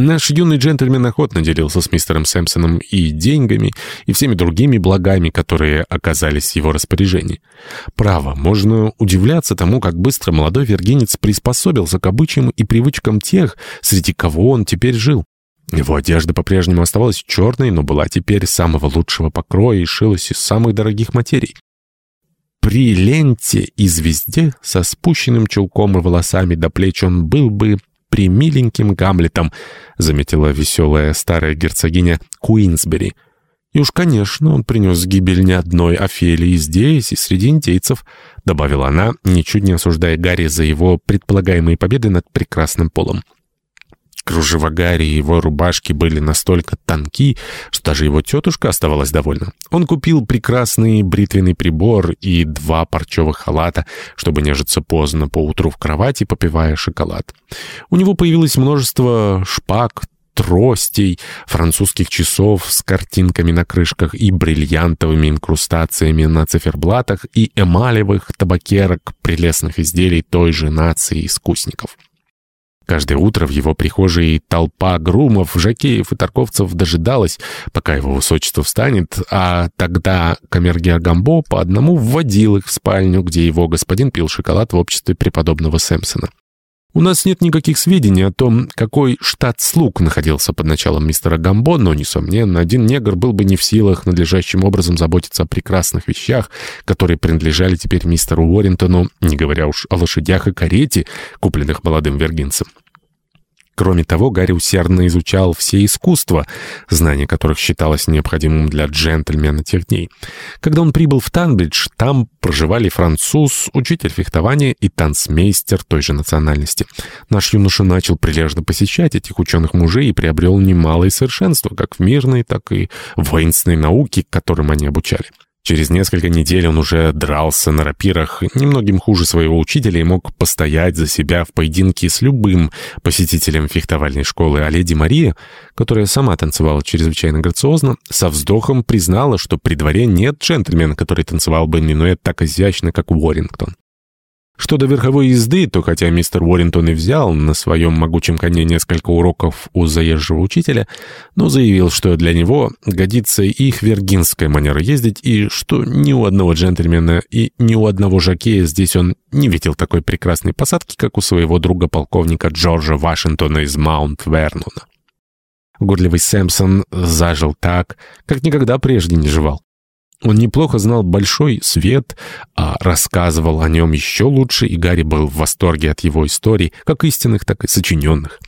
Наш юный джентльмен охотно делился с мистером Сэмпсоном и деньгами, и всеми другими благами, которые оказались в его распоряжении. Право, можно удивляться тому, как быстро молодой вергинец приспособился к обычаям и привычкам тех, среди кого он теперь жил. Его одежда по-прежнему оставалась черной, но была теперь самого лучшего покроя и шилась из самых дорогих материй. При ленте и звезде со спущенным чулком и волосами до плеч он был бы примиленьким Гамлетом», — заметила веселая старая герцогиня Куинсбери. «И уж, конечно, он принес гибель не одной Офелии здесь и среди индейцев», — добавила она, ничуть не осуждая Гарри за его предполагаемые победы над прекрасным полом. Кружева Гарри и его рубашки были настолько тонки, что даже его тетушка оставалась довольна. Он купил прекрасный бритвенный прибор и два парчевых халата, чтобы нежиться поздно по утру в кровати, попивая шоколад. У него появилось множество шпаг, тростей, французских часов с картинками на крышках и бриллиантовыми инкрустациями на циферблатах и эмалевых табакерок прелестных изделий той же нации искусников. Каждое утро в его прихожей толпа грумов, жакеев и торговцев дожидалась, пока его высочество встанет, а тогда камергер Гамбо по одному вводил их в спальню, где его господин пил шоколад в обществе преподобного Сэмпсона. У нас нет никаких сведений о том, какой штат слуг находился под началом мистера Гамбо, но, несомненно, один негр был бы не в силах надлежащим образом заботиться о прекрасных вещах, которые принадлежали теперь мистеру Уоррентону, не говоря уж о лошадях и карете, купленных молодым вергинцем. Кроме того, Гарри усердно изучал все искусства, знание которых считалось необходимым для джентльмена тех дней. Когда он прибыл в Танбридж, там проживали француз, учитель фехтования и танцмейстер той же национальности. Наш юноша начал прилежно посещать этих ученых мужей и приобрел немалое совершенство, как в мирной, так и воинственной науке, которым они обучали. Через несколько недель он уже дрался на рапирах, немногим хуже своего учителя и мог постоять за себя в поединке с любым посетителем фехтовальной школы, а леди Мария, которая сама танцевала чрезвычайно грациозно, со вздохом признала, что при дворе нет джентльмена, который танцевал бы минуэт так изящно, как Уоррингтон. Что до верховой езды, то хотя мистер Уоррентон и взял на своем могучем коне несколько уроков у заезжего учителя, но заявил, что для него годится их вергинская манера ездить, и что ни у одного джентльмена и ни у одного жакея здесь он не видел такой прекрасной посадки, как у своего друга-полковника Джорджа Вашингтона из Маунт-Вернона. Горливый Сэмпсон зажил так, как никогда прежде не жевал. Он неплохо знал большой свет, а рассказывал о нем еще лучше, и Гарри был в восторге от его историй, как истинных, так и сочиненных.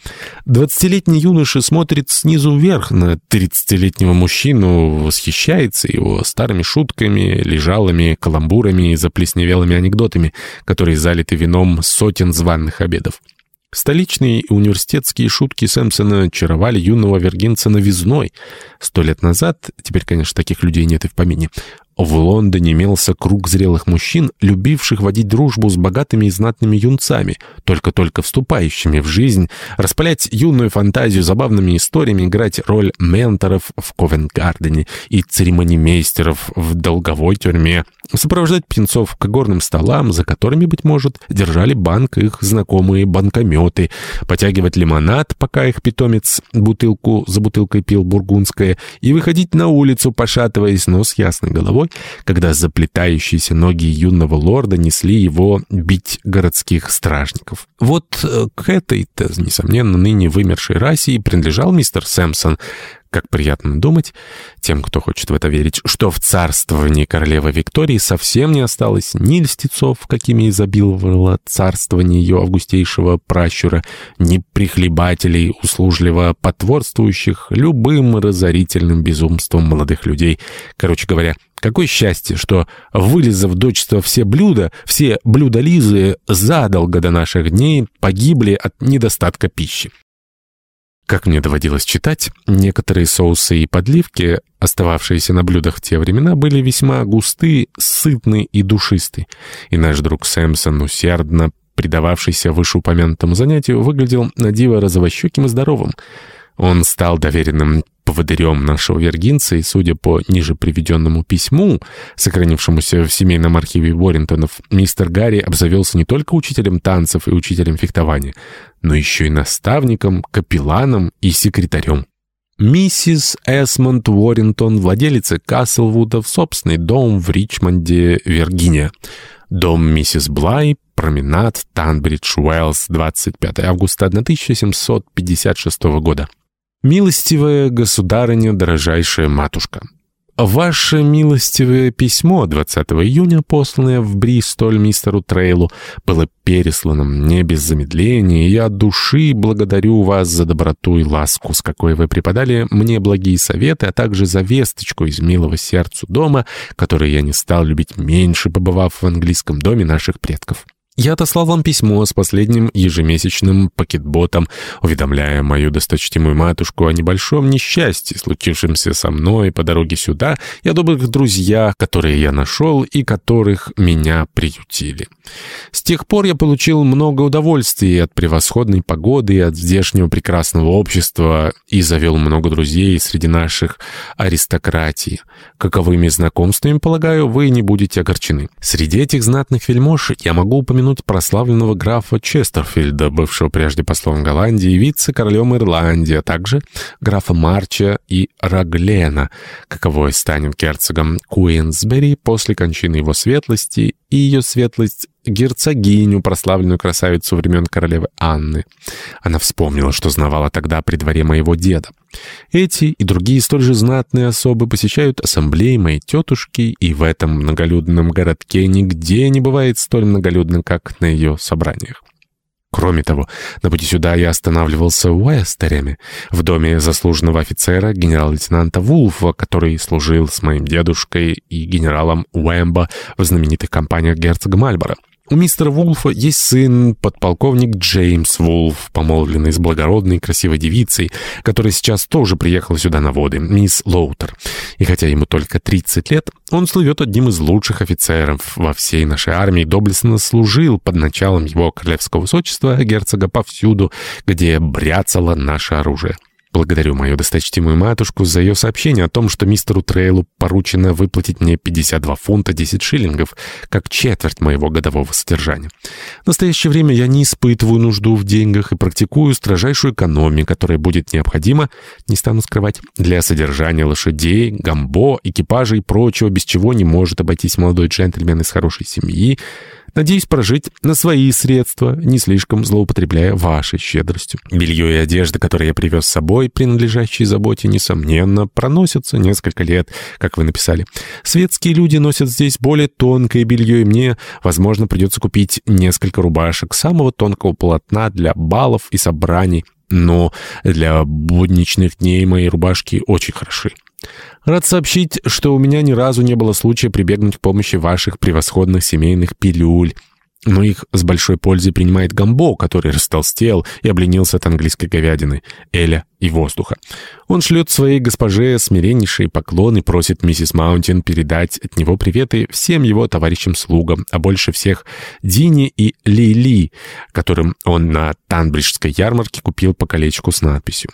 Двадцатилетний юноша смотрит снизу вверх на тридцатилетнего мужчину, восхищается его старыми шутками, лежалыми, каламбурами и заплесневелыми анекдотами, которые залиты вином сотен званных обедов. Столичные университетские шутки Сэмпсона чаровали юного вергинца новизной. Сто лет назад, теперь, конечно, таких людей нет и в помине, в Лондоне имелся круг зрелых мужчин, любивших водить дружбу с богатыми и знатными юнцами, только-только вступающими в жизнь, распалять юную фантазию забавными историями, играть роль менторов в Ковент-Гардене и церемонимейстеров в долговой тюрьме, сопровождать птенцов к горным столам, за которыми, быть может, держали банк их знакомые банкометы, потягивать лимонад, пока их питомец бутылку за бутылкой пил бургундское, и выходить на улицу, пошатываясь, но с ясной головой, головой, когда заплетающиеся ноги юного лорда несли его бить городских стражников. Вот э, к этой-то, несомненно, ныне вымершей расе и принадлежал мистер Сэмпсон, как приятно думать, тем, кто хочет в это верить, что в царствовании королевы Виктории совсем не осталось ни льстецов, какими изобиловало царствование ее августейшего пращура, ни прихлебателей, услужливо потворствующих любым разорительным безумством молодых людей. Короче говоря, Какое счастье, что, вылезав дочество все блюда, все блюда Лизы задолго до наших дней погибли от недостатка пищи. Как мне доводилось читать, некоторые соусы и подливки, остававшиеся на блюдах в те времена, были весьма густы, сытны и душисты. И наш друг Сэмсон, усердно предававшийся вышеупомянутому занятию, выглядел на диво розовощеким и здоровым. Он стал доверенным поводырем нашего вергинца, и, судя по ниже приведенному письму, сохранившемуся в семейном архиве Уоррентонов, мистер Гарри обзавелся не только учителем танцев и учителем фехтования, но еще и наставником, капелланом и секретарем. Миссис Эсмонд Уоррентон, владелица Каслвуда, в собственный дом в Ричмонде, Виргиния. Дом миссис Блай, променад, Танбридж, Уэллс, 25 августа 1756 года. «Милостивая государыня, дорожайшая матушка». Ваше милостивое письмо 20 июня, посланное в Бристоль мистеру Трейлу, было переслано мне без замедления, и я от души благодарю вас за доброту и ласку, с какой вы преподали мне благие советы, а также за весточку из милого сердцу дома, который я не стал любить меньше, побывав в английском доме наших предков. Я отослал вам письмо с последним ежемесячным пакетботом, уведомляя мою досточтимую матушку о небольшом несчастье, случившемся со мной по дороге сюда, и о добрых друзьях, которые я нашел и которых меня приютили. С тех пор я получил много удовольствий от превосходной погоды и от здешнего прекрасного общества и завел много друзей среди наших аристократий. Каковыми знакомствами, полагаю, вы не будете огорчены. Среди этих знатных вельмож я могу упомянуть упомянуть прославленного графа Честерфильда, бывшего прежде послом Голландии и вице-королем Ирландии, а также графа Марча и Раглена, каковой станет герцогом Куинсбери после кончины его светлости и ее светлость герцогиню, прославленную красавицу времен королевы Анны. Она вспомнила, что знавала тогда при дворе моего деда. Эти и другие столь же знатные особы посещают ассамблеи моей тетушки, и в этом многолюдном городке нигде не бывает столь многолюдно, как на ее собраниях. Кроме того, на пути сюда я останавливался в Уэстереме, в доме заслуженного офицера генерал-лейтенанта Вулфа, который служил с моим дедушкой и генералом Уэмбо в знаменитых компаниях герцога Мальборо. У мистера Вулфа есть сын, подполковник Джеймс Вулф, помолвленный с благородной красивой девицей, которая сейчас тоже приехала сюда на воды, мисс Лоутер. И хотя ему только 30 лет, он слывет одним из лучших офицеров во всей нашей армии, доблестно служил под началом его королевского высочества герцога повсюду, где бряцало наше оружие. Благодарю мою досточтимую матушку за ее сообщение о том, что мистеру Трейлу поручено выплатить мне 52 фунта 10 шиллингов, как четверть моего годового содержания. В настоящее время я не испытываю нужду в деньгах и практикую строжайшую экономию, которая будет необходима, не стану скрывать, для содержания лошадей, гамбо, экипажа и прочего, без чего не может обойтись молодой джентльмен из хорошей семьи, Надеюсь прожить на свои средства, не слишком злоупотребляя вашей щедростью. Белье и одежда, которые я привез с собой, принадлежащие заботе, несомненно, проносятся несколько лет, как вы написали. Светские люди носят здесь более тонкое белье, и мне, возможно, придется купить несколько рубашек самого тонкого полотна для балов и собраний, но для будничных дней мои рубашки очень хороши. Рад сообщить, что у меня ни разу не было случая прибегнуть к помощи ваших превосходных семейных пилюль. Но их с большой пользой принимает Гамбо, который растолстел и обленился от английской говядины, Эля и воздуха. Он шлет своей госпоже смиреннейшие поклоны просит миссис Маунтин передать от него приветы всем его товарищам-слугам, а больше всех Дине и Лили, которым он на Танбриджской ярмарке купил по колечку с надписью